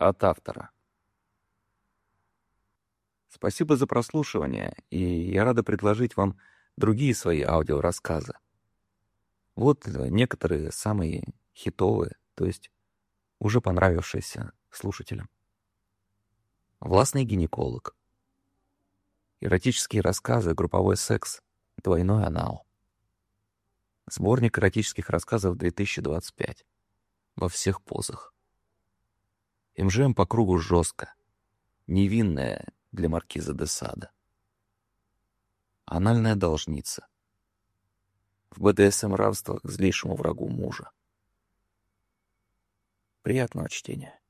От автора. Спасибо за прослушивание, и я рада предложить вам другие свои аудиорассказы. Вот некоторые самые хитовые, то есть уже понравившиеся слушателям. Властный гинеколог. Эротические рассказы, групповой секс, двойной анал. Сборник эротических рассказов 2025. Во всех позах. МЖМ по кругу жестко. Невинная для маркиза де Сада. Анальная должница. В БДСМ рабство к злейшему врагу мужа. Приятного чтения.